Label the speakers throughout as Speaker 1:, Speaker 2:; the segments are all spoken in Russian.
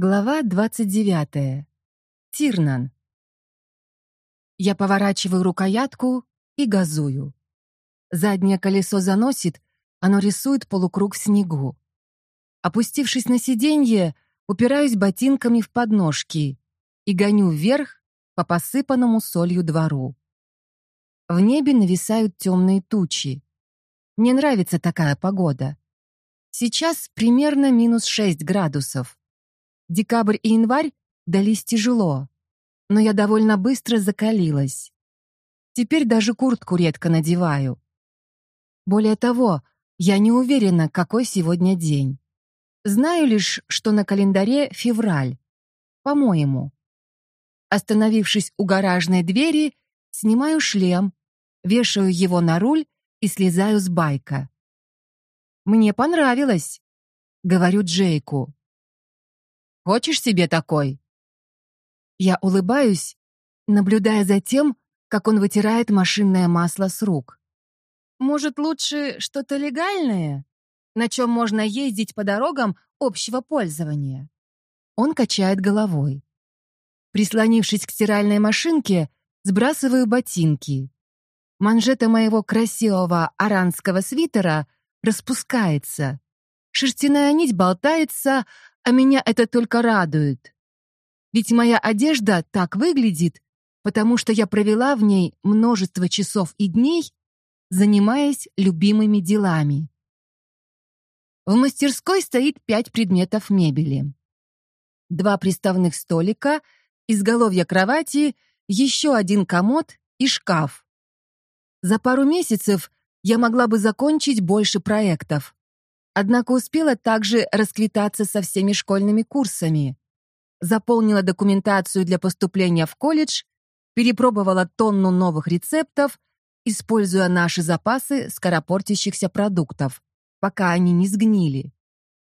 Speaker 1: Глава 29. Тирнан. Я поворачиваю рукоятку и газую. Заднее колесо заносит, оно рисует полукруг в снегу. Опустившись на сиденье, упираюсь ботинками в подножки и гоню вверх по посыпанному солью двору. В небе нависают темные тучи. Мне нравится такая погода. Сейчас примерно минус 6 градусов. Декабрь и январь дались тяжело, но я довольно быстро закалилась. Теперь даже куртку редко надеваю. Более того, я не уверена, какой сегодня день. Знаю лишь, что на календаре февраль. По-моему. Остановившись у гаражной двери, снимаю шлем, вешаю его на руль и слезаю с байка. «Мне понравилось», — говорю Джейку. Хочешь себе такой?» Я улыбаюсь, наблюдая за тем, как он вытирает машинное масло с рук. «Может, лучше что-то легальное, на чем можно ездить по дорогам общего пользования?» Он качает головой. Прислонившись к стиральной машинке, сбрасываю ботинки. Манжета моего красивого аранского свитера распускается. Шерстяная нить болтается, а меня это только радует. Ведь моя одежда так выглядит, потому что я провела в ней множество часов и дней, занимаясь любимыми делами. В мастерской стоит пять предметов мебели. Два приставных столика, изголовья кровати, еще один комод и шкаф. За пару месяцев я могла бы закончить больше проектов. Однако успела также расквитаться со всеми школьными курсами. Заполнила документацию для поступления в колледж, перепробовала тонну новых рецептов, используя наши запасы скоропортящихся продуктов, пока они не сгнили.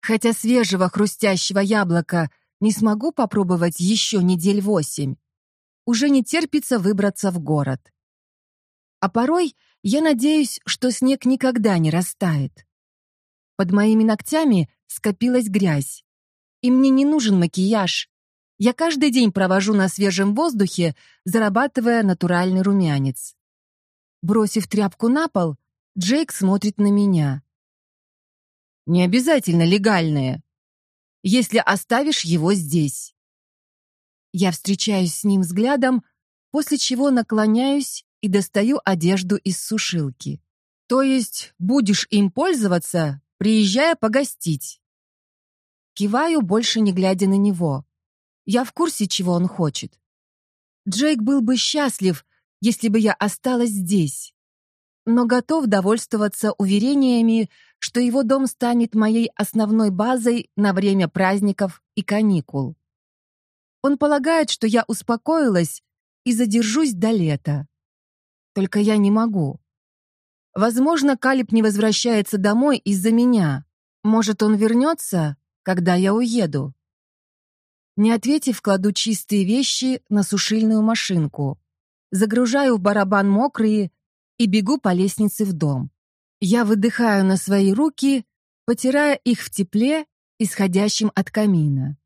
Speaker 1: Хотя свежего хрустящего яблока не смогу попробовать еще недель восемь, уже не терпится выбраться в город. А порой я надеюсь, что снег никогда не растает. Под моими ногтями скопилась грязь. И мне не нужен макияж. Я каждый день провожу на свежем воздухе, зарабатывая натуральный румянец. Бросив тряпку на пол, Джейк смотрит на меня. «Не обязательно легальное, если оставишь его здесь». Я встречаюсь с ним взглядом, после чего наклоняюсь и достаю одежду из сушилки. То есть будешь им пользоваться, приезжая погостить. Киваю, больше не глядя на него. Я в курсе, чего он хочет. Джейк был бы счастлив, если бы я осталась здесь, но готов довольствоваться уверениями, что его дом станет моей основной базой на время праздников и каникул. Он полагает, что я успокоилась и задержусь до лета. Только я не могу. Возможно, Калиб не возвращается домой из-за меня. Может, он вернется, когда я уеду. Не ответив, кладу чистые вещи на сушильную машинку. Загружаю в барабан мокрые и бегу по лестнице в дом. Я выдыхаю на свои руки, потирая их в тепле, исходящем от камина.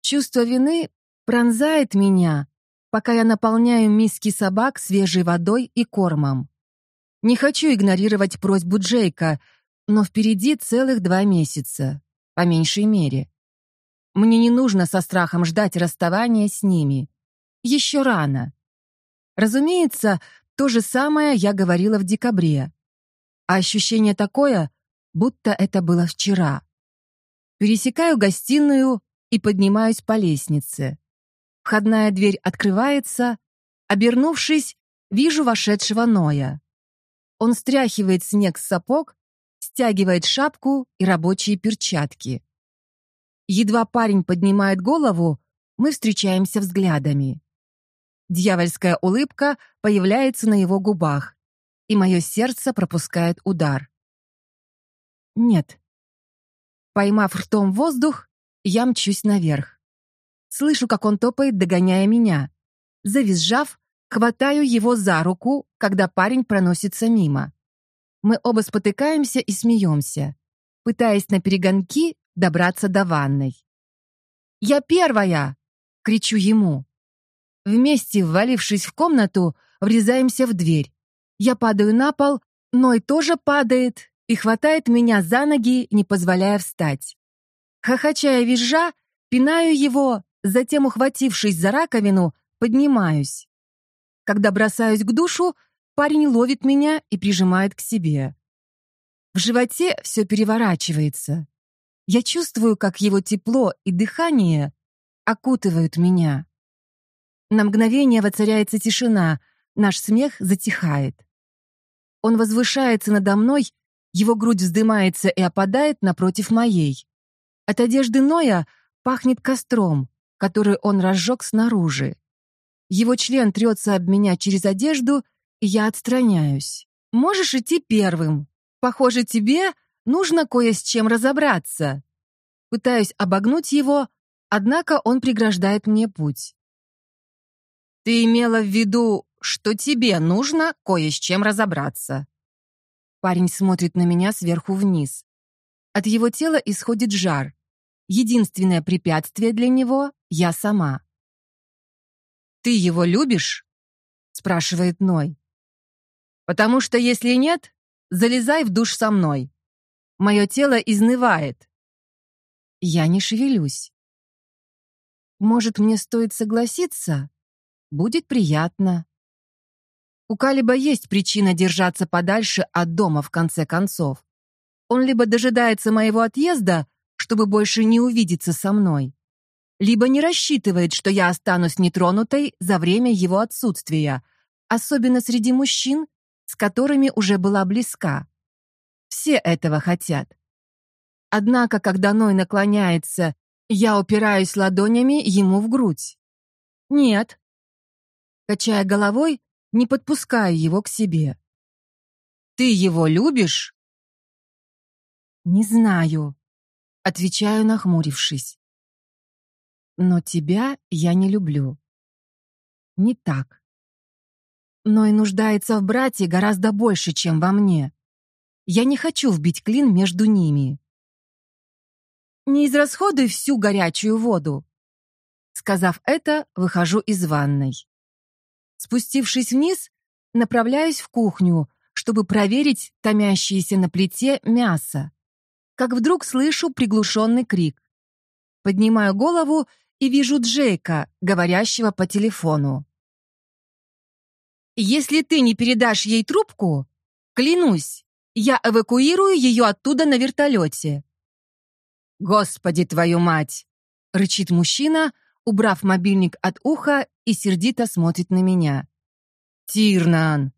Speaker 1: Чувство вины пронзает меня, пока я наполняю миски собак свежей водой и кормом. Не хочу игнорировать просьбу Джейка, но впереди целых два месяца, по меньшей мере. Мне не нужно со страхом ждать расставания с ними. Еще рано. Разумеется, то же самое я говорила в декабре. А ощущение такое, будто это было вчера. Пересекаю гостиную и поднимаюсь по лестнице. Входная дверь открывается. Обернувшись, вижу вошедшего Ноя. Он стряхивает снег с сапог, стягивает шапку и рабочие перчатки. Едва парень поднимает голову, мы встречаемся взглядами. Дьявольская улыбка появляется на его губах, и мое сердце пропускает удар. Нет. Поймав ртом воздух, я мчусь наверх. Слышу, как он топает, догоняя меня. Завизжав, Хватаю его за руку, когда парень проносится мимо. Мы оба спотыкаемся и смеемся, пытаясь на перегонки добраться до ванной. Я первая!» — кричу ему. Вместе, ввалившись в комнату, врезаемся в дверь. Я падаю на пол, Ной тоже падает и хватает меня за ноги, не позволяя встать. Хохоча и визжа, пинаю его, затем, ухватившись за раковину, поднимаюсь. Когда бросаюсь к душу, парень ловит меня и прижимает к себе. В животе все переворачивается. Я чувствую, как его тепло и дыхание окутывают меня. На мгновение воцаряется тишина, наш смех затихает. Он возвышается надо мной, его грудь вздымается и опадает напротив моей. От одежды Ноя пахнет костром, который он разжег снаружи. Его член трется об меня через одежду, и я отстраняюсь. «Можешь идти первым. Похоже, тебе нужно кое с чем разобраться». Пытаюсь обогнуть его, однако он преграждает мне путь. «Ты имела в виду, что тебе нужно кое с чем разобраться?» Парень смотрит на меня сверху вниз. От его тела исходит жар. Единственное препятствие для него — я сама. «Ты его любишь?» — спрашивает Ной. «Потому что если нет, залезай в душ со мной. Мое тело изнывает». Я не шевелюсь. Может, мне стоит согласиться? Будет приятно. У Калиба есть причина держаться подальше от дома, в конце концов. Он либо дожидается моего отъезда, чтобы больше не увидеться со мной, либо не рассчитывает, что я останусь нетронутой за время его отсутствия, особенно среди мужчин, с которыми уже была близка. Все этого хотят. Однако, когда Ной наклоняется, я упираюсь ладонями ему в грудь. Нет. Качая головой, не подпускаю его к себе. «Ты его любишь?» «Не знаю», — отвечаю, нахмурившись. «Но тебя я не люблю». «Не так. Но и нуждается в брате гораздо больше, чем во мне. Я не хочу вбить клин между ними». «Не израсходуй всю горячую воду», Сказав это, выхожу из ванной. Спустившись вниз, направляюсь в кухню, чтобы проверить томящееся на плите мясо. Как вдруг слышу приглушенный крик. Поднимаю голову и вижу Джейка, говорящего по телефону. «Если ты не передашь ей трубку, клянусь, я эвакуирую ее оттуда на вертолете». «Господи, твою мать!» — рычит мужчина, убрав мобильник от уха и сердито смотрит на меня. «Тирнан!»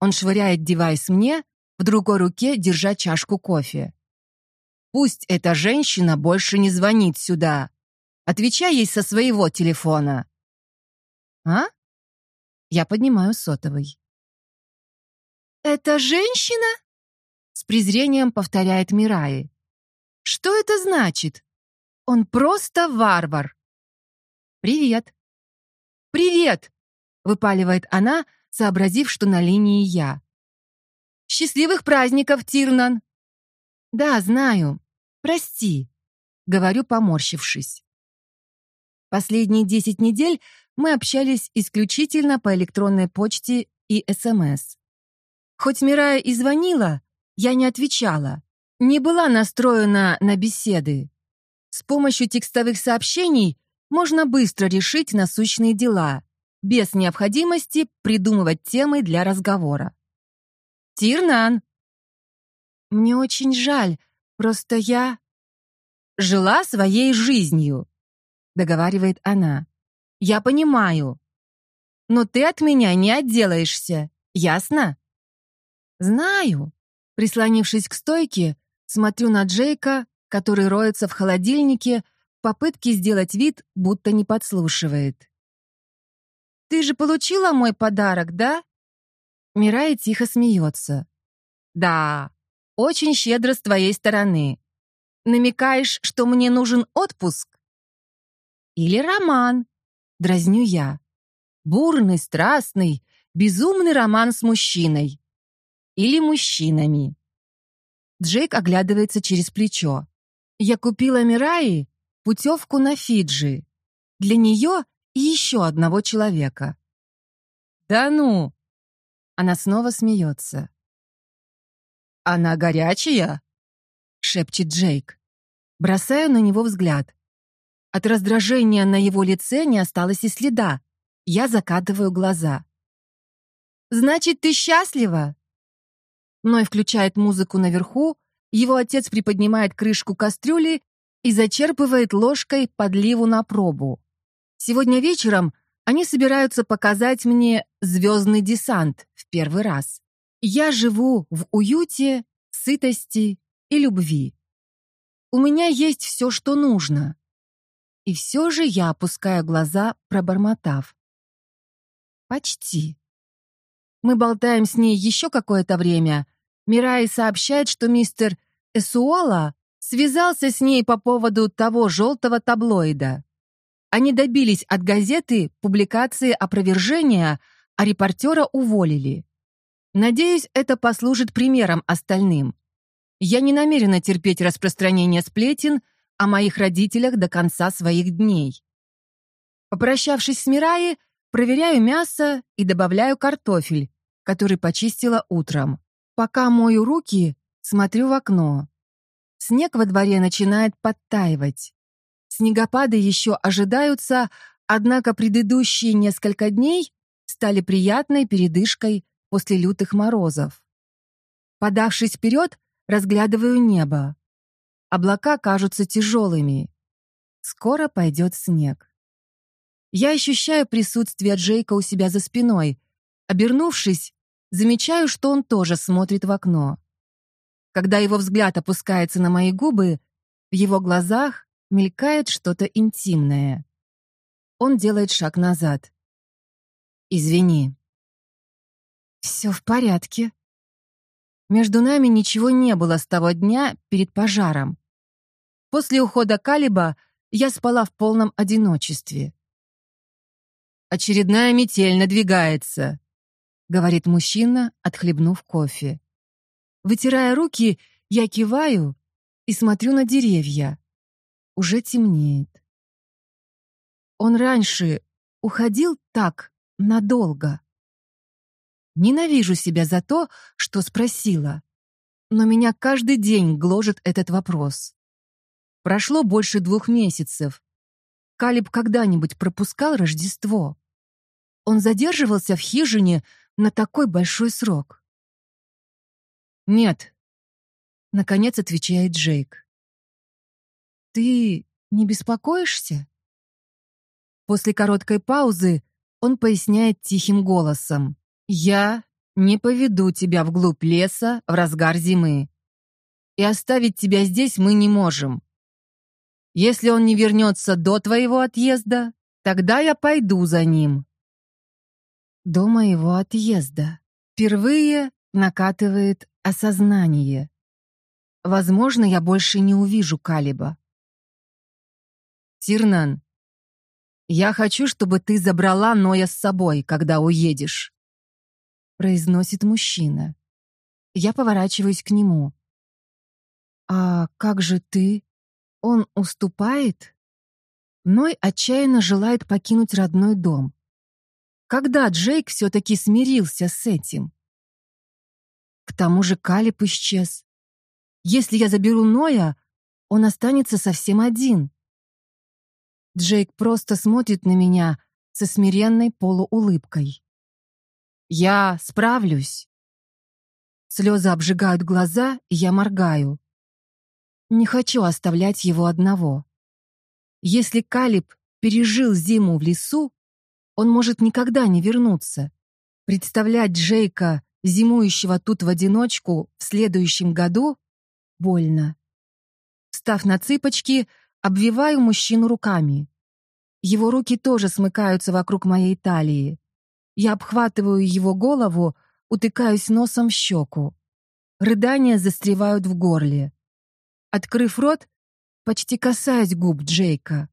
Speaker 1: Он швыряет девайс мне, в другой руке держа чашку кофе. «Пусть эта женщина больше не звонит сюда. Отвечай ей со своего телефона». «А?» Я поднимаю сотовый. «Это женщина?» С презрением повторяет Мираи. «Что это значит? Он просто варвар. «Привет!» «Привет!» — выпаливает она, сообразив, что на линии я. «Счастливых праздников, Тирнан!» «Да, знаю. Прости», — говорю, поморщившись. Последние десять недель мы общались исключительно по электронной почте и СМС. Хоть Мирая и звонила, я не отвечала, не была настроена на беседы. С помощью текстовых сообщений можно быстро решить насущные дела, без необходимости придумывать темы для разговора. Тирнан. Мне очень жаль, просто я... Жила своей жизнью, договаривает она. Я понимаю. Но ты от меня не отделаешься, ясно? Знаю. Прислонившись к стойке, смотрю на Джейка, который роется в холодильнике, попытки сделать вид, будто не подслушивает. «Ты же получила мой подарок, да?» Мирай тихо смеется. «Да, очень щедро с твоей стороны. Намекаешь, что мне нужен отпуск?» «Или роман», — дразню я. «Бурный, страстный, безумный роман с мужчиной. Или мужчинами». Джейк оглядывается через плечо. «Я купила Мираи путевку на Фиджи. Для нее и еще одного человека. «Да ну!» Она снова смеется. «Она горячая?» — шепчет Джейк. Бросаю на него взгляд. От раздражения на его лице не осталось и следа. Я закатываю глаза. «Значит, ты счастлива?» Ной включает музыку наверху, его отец приподнимает крышку кастрюли и зачерпывает ложкой подливу на пробу. Сегодня вечером они собираются показать мне «Звездный десант» в первый раз. Я живу в уюте, сытости и любви. У меня есть все, что нужно. И все же я опускаю глаза, пробормотав. Почти. Мы болтаем с ней еще какое-то время. Мирай сообщает, что мистер Эсуола связался с ней по поводу того желтого таблоида. Они добились от газеты публикации опровержения, а репортера уволили. Надеюсь, это послужит примером остальным. Я не намерена терпеть распространение сплетен о моих родителях до конца своих дней. Попрощавшись с Мираей, проверяю мясо и добавляю картофель, который почистила утром. Пока мою руки, смотрю в окно. Снег во дворе начинает подтаивать. Снегопады еще ожидаются, однако предыдущие несколько дней стали приятной передышкой после лютых морозов. Подавшись вперед, разглядываю небо. Облака кажутся тяжелыми. Скоро пойдет снег. Я ощущаю присутствие Джейка у себя за спиной. Обернувшись, замечаю, что он тоже смотрит в окно. Когда его взгляд опускается на мои губы, в его глазах мелькает что-то интимное. Он делает шаг назад. «Извини». «Все в порядке». Между нами ничего не было с того дня перед пожаром. После ухода Калиба я спала в полном одиночестве. «Очередная метель надвигается», — говорит мужчина, отхлебнув кофе. Вытирая руки, я киваю и смотрю на деревья. Уже темнеет. Он раньше уходил так надолго. Ненавижу себя за то, что спросила. Но меня каждый день гложет этот вопрос. Прошло больше двух месяцев. Калиб когда-нибудь пропускал Рождество? Он задерживался в хижине на такой большой срок. «Нет», — наконец отвечает Джейк. «Ты не беспокоишься?» После короткой паузы он поясняет тихим голосом. «Я не поведу тебя вглубь леса в разгар зимы. И оставить тебя здесь мы не можем. Если он не вернется до твоего отъезда, тогда я пойду за ним». До моего отъезда. Впервые накатывает осознание. Возможно, я больше не увижу Калиба. Тирнан, я хочу, чтобы ты забрала Ноя с собой, когда уедешь. Произносит мужчина. Я поворачиваюсь к нему. А как же ты? Он уступает? Ной отчаянно желает покинуть родной дом. Когда Джейк все-таки смирился с этим? К тому же Калип исчез. Если я заберу Ноя, он останется совсем один. Джейк просто смотрит на меня со смиренной полуулыбкой. Я справлюсь. Слезы обжигают глаза, и я моргаю. Не хочу оставлять его одного. Если Калиб пережил зиму в лесу, он может никогда не вернуться. Представлять Джейка, зимующего тут в одиночку, в следующем году, больно. Встав на цыпочки, обвиваю мужчину руками. Его руки тоже смыкаются вокруг моей талии. Я обхватываю его голову, утыкаюсь носом в щеку. Рыдания застревают в горле. Открыв рот, почти касаясь губ Джейка.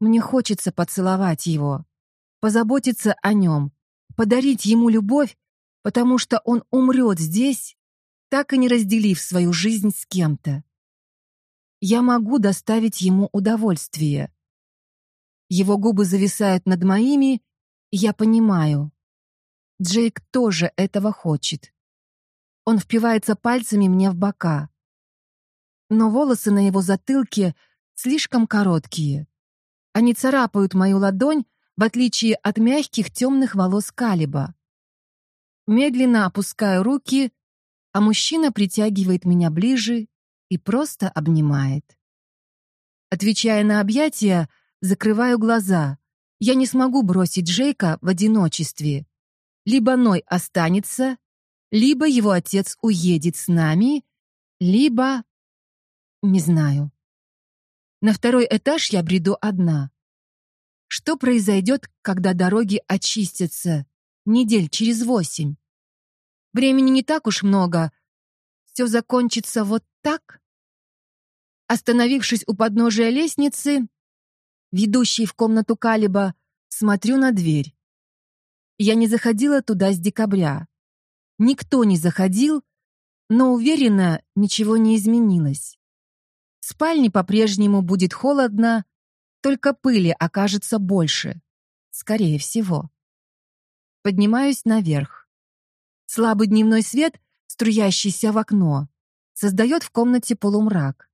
Speaker 1: Мне хочется поцеловать его, позаботиться о нем, подарить ему любовь, потому что он умрет здесь, так и не разделив свою жизнь с кем-то. я могу доставить ему удовольствие. Его губы зависают над моими, и я понимаю. Джейк тоже этого хочет. Он впивается пальцами мне в бока. Но волосы на его затылке слишком короткие. Они царапают мою ладонь, в отличие от мягких темных волос Калиба. Медленно опускаю руки, а мужчина притягивает меня ближе и просто обнимает. Отвечая на объятия, закрываю глаза. Я не смогу бросить Джейка в одиночестве. Либо Ной останется, либо его отец уедет с нами, либо... Не знаю. На второй этаж я бреду одна. Что произойдет, когда дороги очистятся? Недель через восемь. Времени не так уж много. Все закончится вот так? Остановившись у подножия лестницы, ведущей в комнату Калиба, смотрю на дверь. Я не заходила туда с декабря. Никто не заходил, но уверена, ничего не изменилось. В спальне по-прежнему будет холодно, только пыли окажется больше. Скорее всего. Поднимаюсь наверх. Слабый дневной свет, струящийся в окно, создает в комнате полумрак.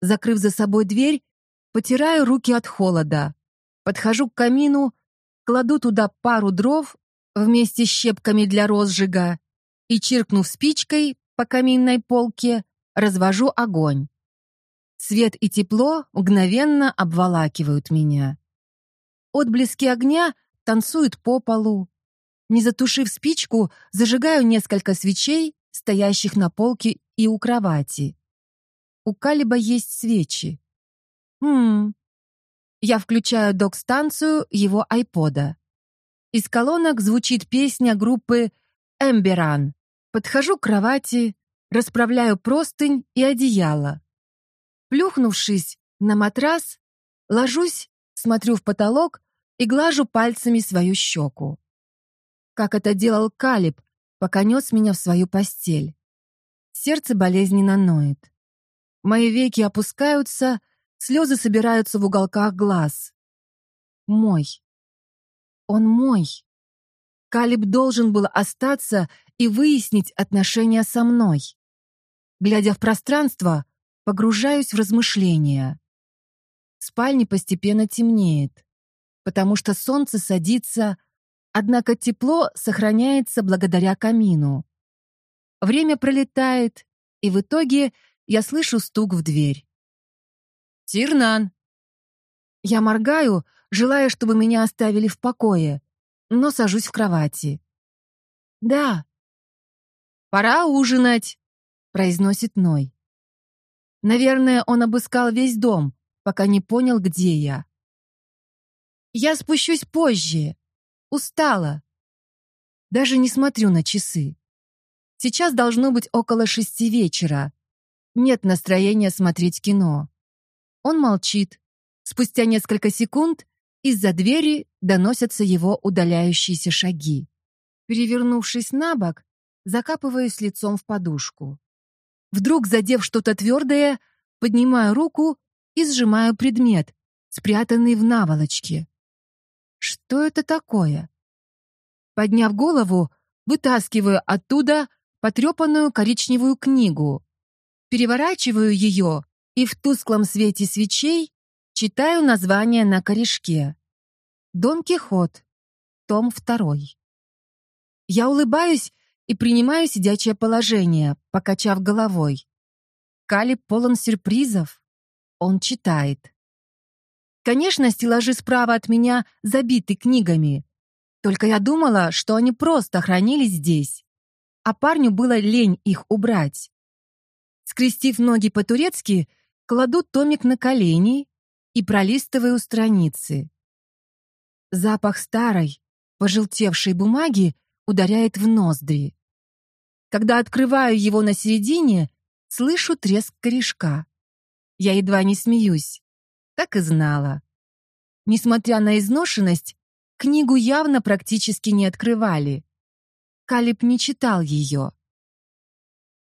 Speaker 1: Закрыв за собой дверь, потираю руки от холода. Подхожу к камину, кладу туда пару дров вместе с щепками для розжига и, чиркнув спичкой по каминной полке, развожу огонь. Свет и тепло мгновенно обволакивают меня. Отблески огня танцуют по полу. Не затушив спичку, зажигаю несколько свечей, стоящих на полке и у кровати. У Калиба есть свечи. Хм. Я включаю док-станцию его айпода. Из колонок звучит песня группы «Эмберан». Подхожу к кровати, расправляю простынь и одеяло. Плюхнувшись на матрас, ложусь, смотрю в потолок и глажу пальцами свою щеку. Как это делал Калиб, пока нес меня в свою постель. Сердце болезненно ноет. Мои веки опускаются, слезы собираются в уголках глаз. Мой. Он мой. Калиб должен был остаться и выяснить отношения со мной. Глядя в пространство, Погружаюсь в размышления. В спальне постепенно темнеет, потому что солнце садится, однако тепло сохраняется благодаря камину. Время пролетает, и в итоге я слышу стук в дверь. «Тирнан!» Я моргаю, желая, чтобы меня оставили в покое, но сажусь в кровати. «Да». «Пора ужинать», — произносит Ной. Наверное, он обыскал весь дом, пока не понял, где я. Я спущусь позже. Устала. Даже не смотрю на часы. Сейчас должно быть около шести вечера. Нет настроения смотреть кино. Он молчит. Спустя несколько секунд из-за двери доносятся его удаляющиеся шаги. Перевернувшись на бок, закапываюсь лицом в подушку. Вдруг, задев что-то твердое, поднимаю руку и сжимаю предмет, спрятанный в наволочке. Что это такое? Подняв голову, вытаскиваю оттуда потрепанную коричневую книгу, переворачиваю ее и в тусклом свете свечей читаю название на корешке. «Дон Кихот», том 2. Я улыбаюсь и принимаю сидячее положение, покачав головой. Кали полон сюрпризов. Он читает. Конечно, стеллажи справа от меня забиты книгами. Только я думала, что они просто хранились здесь. А парню было лень их убрать. Скрестив ноги по-турецки, кладу томик на колени и пролистываю страницы. Запах старой, пожелтевшей бумаги ударяет в ноздри. Когда открываю его на середине, слышу треск корешка. Я едва не смеюсь. Так и знала. Несмотря на изношенность, книгу явно практически не открывали. Калиб не читал ее.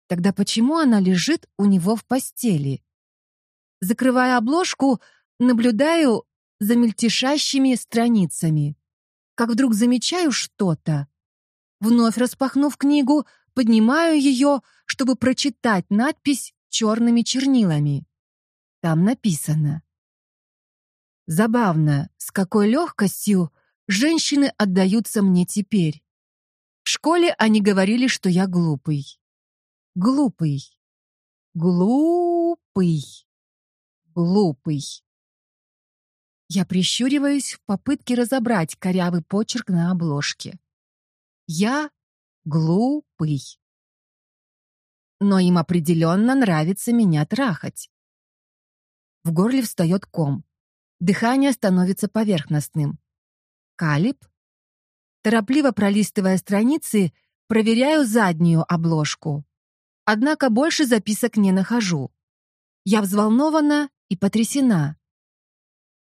Speaker 1: Тогда почему она лежит у него в постели? Закрывая обложку, наблюдаю за мельтешащими страницами. Как вдруг замечаю что-то. Вновь распахнув книгу, поднимаю ее, чтобы прочитать надпись черными чернилами. Там написано. Забавно, с какой легкостью женщины отдаются мне теперь. В школе они говорили, что я глупый. Глупый. Глупый. Глупый. Я прищуриваюсь в попытке разобрать корявый почерк на обложке. Я глупый. Но им определенно нравится меня трахать. В горле встает ком. Дыхание становится поверхностным. Калиб? Торопливо пролистывая страницы, проверяю заднюю обложку. Однако больше записок не нахожу. Я взволнована и потрясена.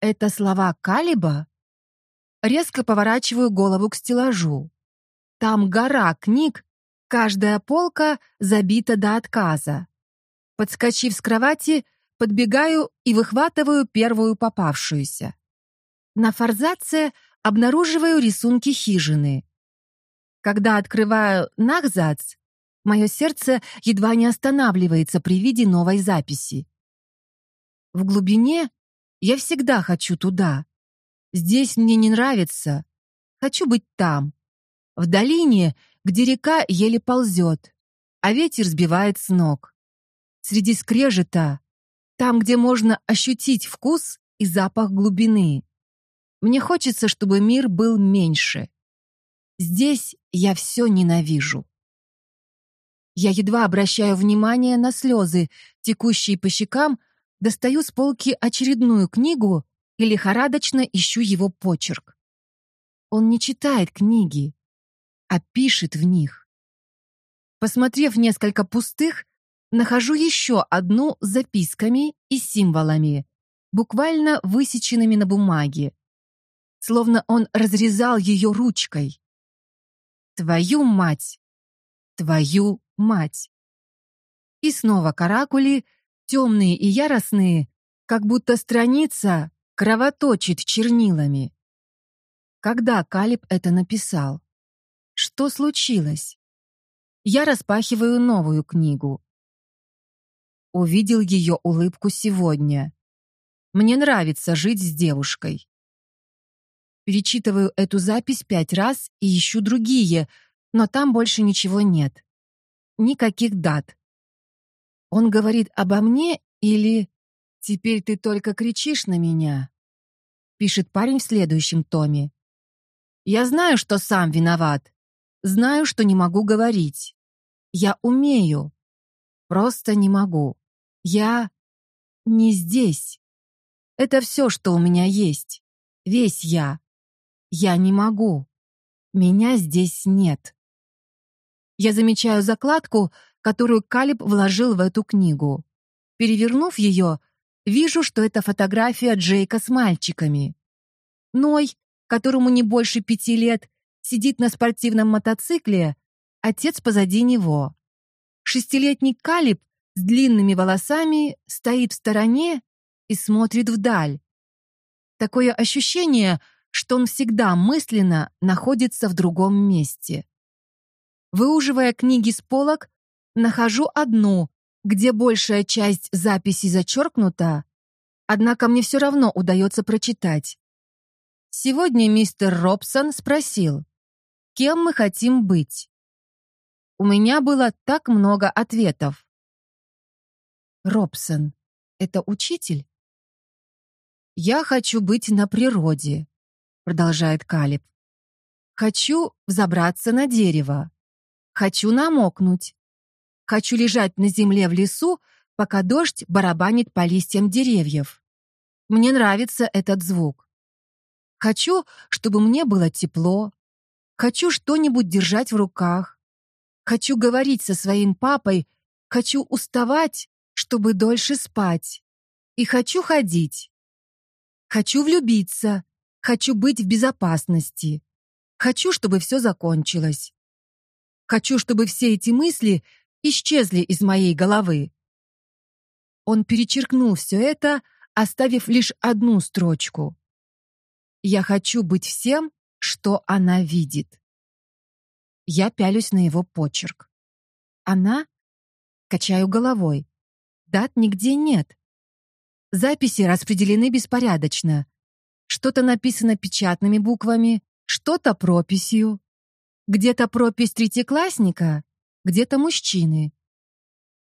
Speaker 1: Это слова Калиба? Резко поворачиваю голову к стеллажу. Там гора книг, каждая полка забита до отказа. Подскочив с кровати, подбегаю и выхватываю первую попавшуюся. На форзаце обнаруживаю рисунки хижины. Когда открываю нахзац, мое сердце едва не останавливается при виде новой записи. В глубине я всегда хочу туда. Здесь мне не нравится. Хочу быть там. В долине, где река еле ползет, а ветер сбивает с ног. Среди скрежета, там, где можно ощутить вкус и запах глубины. Мне хочется, чтобы мир был меньше. Здесь я все ненавижу. Я едва обращаю внимание на слезы, текущие по щекам, достаю с полки очередную книгу и лихорадочно ищу его почерк. Он не читает книги, а пишет в них. Посмотрев несколько пустых, нахожу еще одну с записками и символами, буквально высеченными на бумаге. Словно он разрезал ее ручкой. Твою мать! Твою мать! И снова каракули, темные и яростные, как будто страница кровоточит чернилами. Когда Калиб это написал? Что случилось? Я распахиваю новую книгу увидел ее улыбку сегодня. Мне нравится жить с девушкой. Перечитываю эту запись пять раз и ищу другие, но там больше ничего нет. Никаких дат. Он говорит обо мне или «Теперь ты только кричишь на меня», пишет парень в следующем томе. Я знаю, что сам виноват. Знаю, что не могу говорить. Я умею. Просто не могу. Я не здесь. Это все, что у меня есть. Весь я. Я не могу. Меня здесь нет. Я замечаю закладку, которую Калиб вложил в эту книгу. Перевернув ее, вижу, что это фотография Джейка с мальчиками. Ной, которому не больше пяти лет, сидит на спортивном мотоцикле, отец позади него. Шестилетний Калиб с длинными волосами стоит в стороне и смотрит вдаль. Такое ощущение, что он всегда мысленно находится в другом месте. Выуживая книги с полок, нахожу одну, где большая часть записи зачеркнута, однако мне все равно удается прочитать. Сегодня мистер Робсон спросил, кем мы хотим быть. У меня было так много ответов. Робсон. Это учитель? «Я хочу быть на природе», — продолжает Калиб. «Хочу взобраться на дерево. Хочу намокнуть. Хочу лежать на земле в лесу, пока дождь барабанит по листьям деревьев. Мне нравится этот звук. Хочу, чтобы мне было тепло. Хочу что-нибудь держать в руках. Хочу говорить со своим папой. Хочу уставать чтобы дольше спать. И хочу ходить. Хочу влюбиться. Хочу быть в безопасности. Хочу, чтобы все закончилось. Хочу, чтобы все эти мысли исчезли из моей головы. Он перечеркнул все это, оставив лишь одну строчку. «Я хочу быть всем, что она видит». Я пялюсь на его почерк. «Она?» Качаю головой. Дат нигде нет. Записи распределены беспорядочно. Что-то написано печатными буквами, что-то прописью. Где-то пропись третьеклассника, где-то мужчины.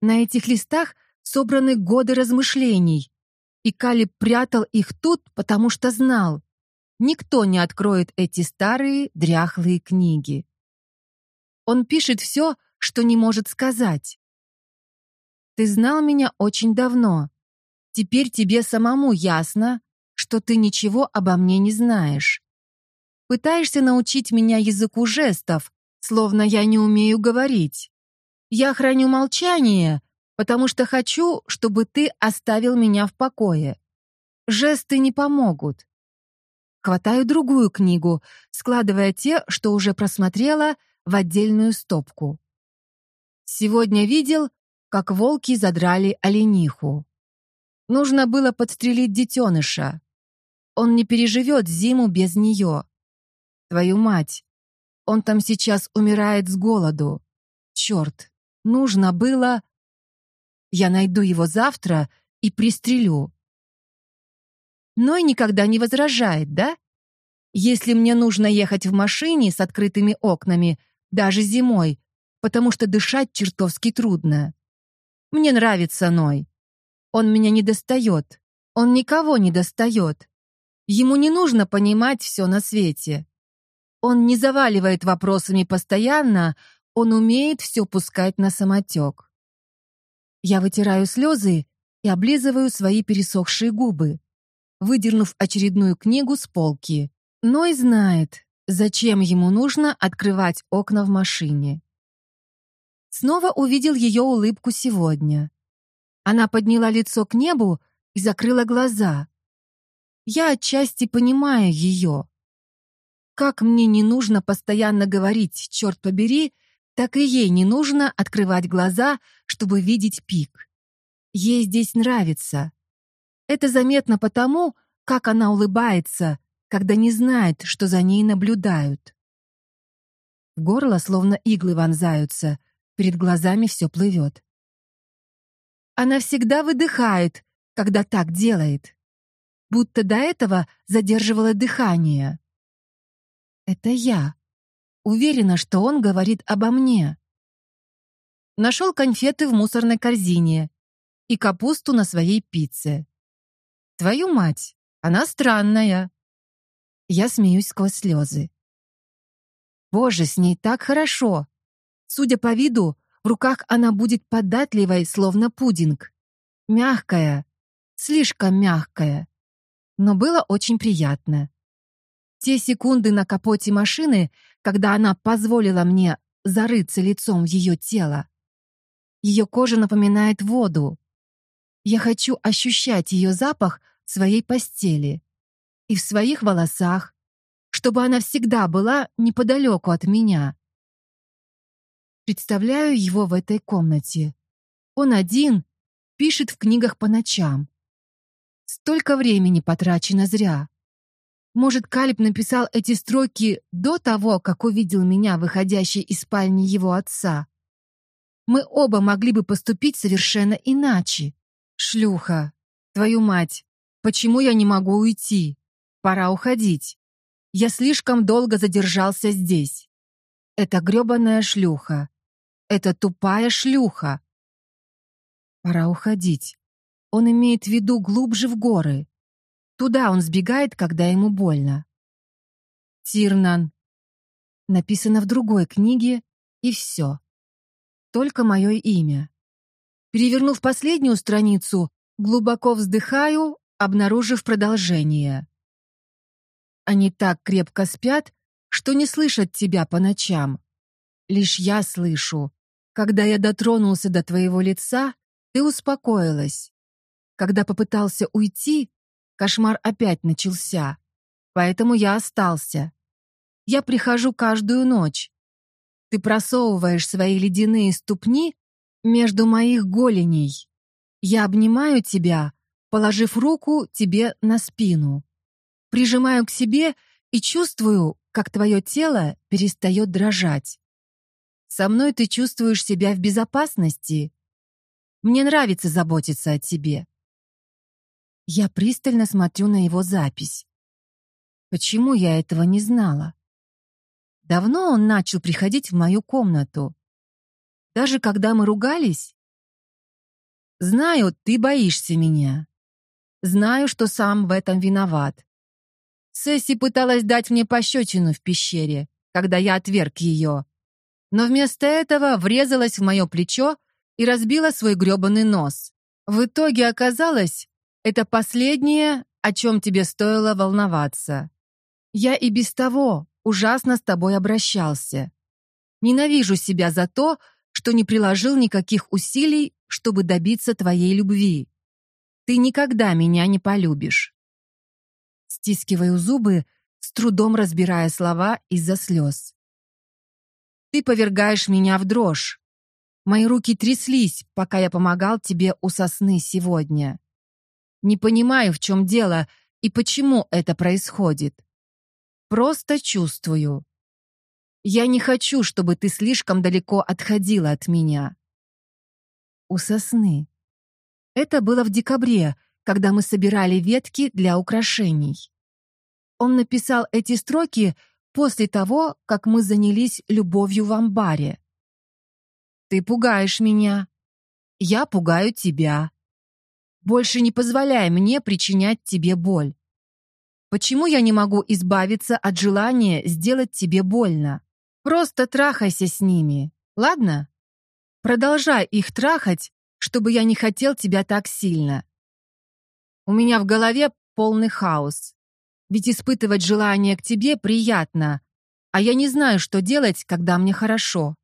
Speaker 1: На этих листах собраны годы размышлений, и Калиб прятал их тут, потому что знал, никто не откроет эти старые дряхлые книги. Он пишет все, что не может сказать. «Ты знал меня очень давно. Теперь тебе самому ясно, что ты ничего обо мне не знаешь. Пытаешься научить меня языку жестов, словно я не умею говорить. Я храню молчание, потому что хочу, чтобы ты оставил меня в покое. Жесты не помогут. Хватаю другую книгу, складывая те, что уже просмотрела, в отдельную стопку. Сегодня видел, как волки задрали олениху. Нужно было подстрелить детеныша. Он не переживет зиму без нее. Твою мать, он там сейчас умирает с голоду. Черт, нужно было... Я найду его завтра и пристрелю. Но и никогда не возражает, да? Если мне нужно ехать в машине с открытыми окнами, даже зимой, потому что дышать чертовски трудно. Мне нравится Ной. Он меня не достает. Он никого не достает. Ему не нужно понимать все на свете. Он не заваливает вопросами постоянно, он умеет все пускать на самотек. Я вытираю слезы и облизываю свои пересохшие губы, выдернув очередную книгу с полки. Но и знает, зачем ему нужно открывать окна в машине. Снова увидел ее улыбку сегодня. Она подняла лицо к небу и закрыла глаза. Я отчасти понимаю ее. Как мне не нужно постоянно говорить «черт побери», так и ей не нужно открывать глаза, чтобы видеть пик. Ей здесь нравится. Это заметно потому, как она улыбается, когда не знает, что за ней наблюдают. В горло словно иглы вонзаются, перед глазами все плывет. Она всегда выдыхает, когда так делает, будто до этого задерживала дыхание. Это я. Уверена, что он говорит обо мне. Нашел конфеты в мусорной корзине и капусту на своей пицце. Твою мать, она странная. Я смеюсь сквозь слезы. Боже, с ней так хорошо. Судя по виду, в руках она будет податливой, словно пудинг. Мягкая, слишком мягкая. Но было очень приятно. Те секунды на капоте машины, когда она позволила мне зарыться лицом в ее тело. Ее кожа напоминает воду. Я хочу ощущать ее запах своей постели и в своих волосах, чтобы она всегда была неподалеку от меня. Представляю его в этой комнате. Он один, пишет в книгах по ночам. Столько времени потрачено зря. Может, Калиб написал эти строки до того, как увидел меня, выходящей из спальни его отца. Мы оба могли бы поступить совершенно иначе. Шлюха, твою мать, почему я не могу уйти? Пора уходить. Я слишком долго задержался здесь. Это грёбаная шлюха. Это тупая шлюха. Пора уходить. Он имеет в виду глубже в горы. Туда он сбегает, когда ему больно. Тирнан. Написано в другой книге, и все. Только мое имя. Перевернув последнюю страницу, глубоко вздыхаю, обнаружив продолжение. Они так крепко спят, что не слышат тебя по ночам. Лишь я слышу. Когда я дотронулся до твоего лица, ты успокоилась. Когда попытался уйти, Кошмар опять начался, поэтому я остался. Я прихожу каждую ночь. Ты просовываешь свои ледяные ступни между моих голеней. Я обнимаю тебя, положив руку тебе на спину. Прижимаю к себе и чувствую, как твое тело перестает дрожать. Со мной ты чувствуешь себя в безопасности. Мне нравится заботиться о тебе. Я пристально смотрю на его запись. Почему я этого не знала? Давно он начал приходить в мою комнату. Даже когда мы ругались? Знаю, ты боишься меня. Знаю, что сам в этом виноват. Сесси пыталась дать мне пощечину в пещере, когда я отверг ее. Но вместо этого врезалась в мое плечо и разбила свой грёбаный нос. В итоге оказалось, это последнее, о чем тебе стоило волноваться. Я и без того ужасно с тобой обращался. Ненавижу себя за то, что не приложил никаких усилий, чтобы добиться твоей любви. Ты никогда меня не полюбишь. Стискиваю зубы, с трудом разбирая слова из-за слез. Ты повергаешь меня в дрожь. Мои руки тряслись, пока я помогал тебе у сосны сегодня. Не понимаю, в чем дело и почему это происходит. Просто чувствую. Я не хочу, чтобы ты слишком далеко отходила от меня. У сосны. Это было в декабре, когда мы собирали ветки для украшений. Он написал эти строки после того, как мы занялись любовью в амбаре. Ты пугаешь меня. Я пугаю тебя. Больше не позволяй мне причинять тебе боль. Почему я не могу избавиться от желания сделать тебе больно? Просто трахайся с ними, ладно? Продолжай их трахать, чтобы я не хотел тебя так сильно. У меня в голове полный хаос. Ведь испытывать желание к тебе приятно, а я не знаю, что делать, когда мне хорошо.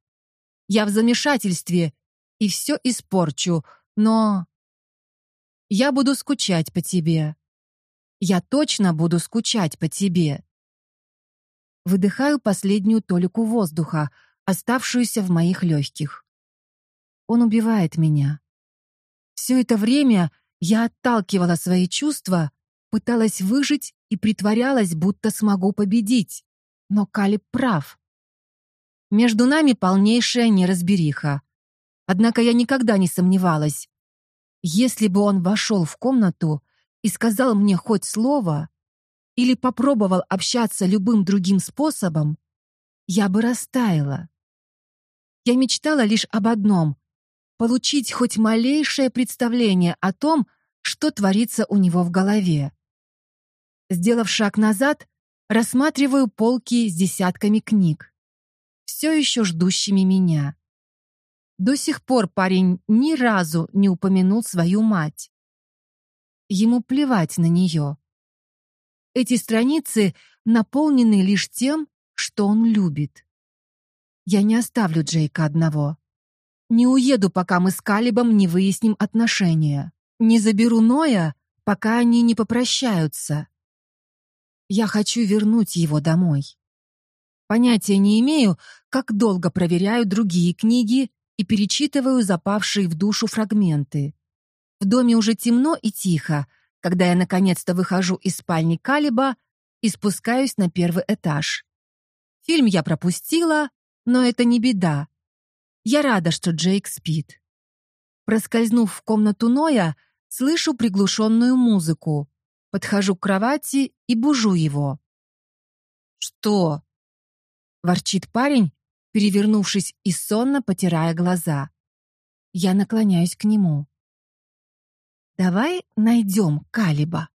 Speaker 1: Я в замешательстве и все испорчу, но... Я буду скучать по тебе. Я точно буду скучать по тебе. Выдыхаю последнюю толику воздуха, оставшуюся в моих легких. Он убивает меня. Все это время я отталкивала свои чувства, пыталась выжить и притворялась, будто смогу победить. Но Калиб прав. Между нами полнейшая неразбериха. Однако я никогда не сомневалась. Если бы он вошел в комнату и сказал мне хоть слово или попробовал общаться любым другим способом, я бы растаяла. Я мечтала лишь об одном — получить хоть малейшее представление о том, что творится у него в голове. Сделав шаг назад, рассматриваю полки с десятками книг, все еще ждущими меня. До сих пор парень ни разу не упомянул свою мать. Ему плевать на нее. Эти страницы наполнены лишь тем, что он любит. Я не оставлю Джейка одного. Не уеду, пока мы с Калибом не выясним отношения. Не заберу Ноя, пока они не попрощаются. Я хочу вернуть его домой. Понятия не имею, как долго проверяю другие книги и перечитываю запавшие в душу фрагменты. В доме уже темно и тихо, когда я наконец-то выхожу из спальни Калиба и спускаюсь на первый этаж. Фильм я пропустила, но это не беда. Я рада, что Джейк спит. Проскользнув в комнату Ноя, слышу приглушенную музыку. Подхожу к кровати и бужу его. «Что?» — ворчит парень, перевернувшись и сонно потирая глаза. Я наклоняюсь к нему. Давай найдем Калиба.